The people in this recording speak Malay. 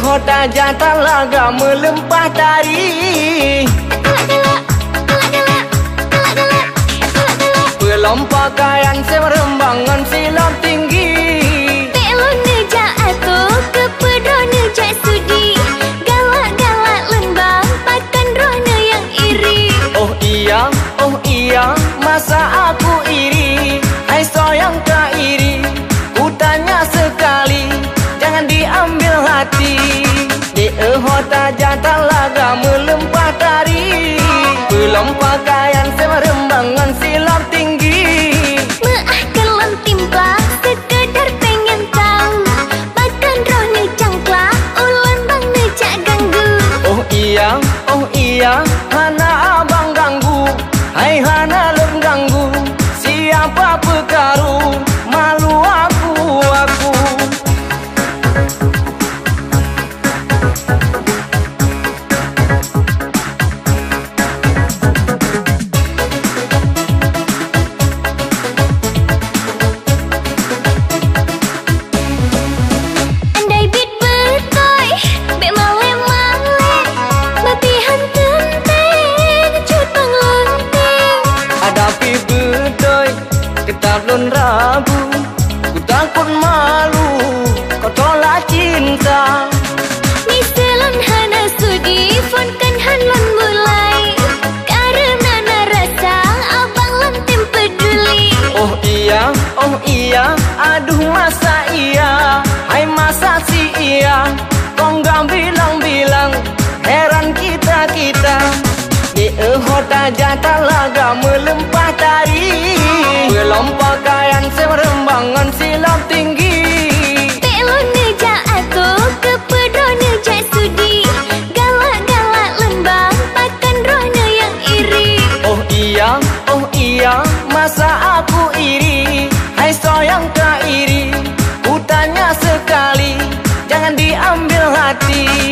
hota jantan laga melempah tari. Belum pakaian semerembangan silam tinggi. Belon neja aku kepedo neja sudi. Galak-galak lembang pakan rohnya yang iri. Oh iya, oh iya, masa aku iri. Hai sayang tak iri, Ehota jantan laga melempah tari. Belum pakaian semerembangan silam tinggi. Maah kelem timpla sekedar pengen tahu. Pakan rohnya cangkla ulan bang neja ganggu. Oh iya, oh iya, Hana abang ganggu. Hai Hana Malu Kau tolak cinta. Ni selon hana sudi Fon kan hanlon mulai. Karena na rasa Abang lontem peduli. Oh iya, oh iya Aduh masa iya. Hai masa si iya Kau nggak bilang-bilang Heran kita-kita Di ehota jantan laga melempah tari. Belum pakaian Jangan diambil hati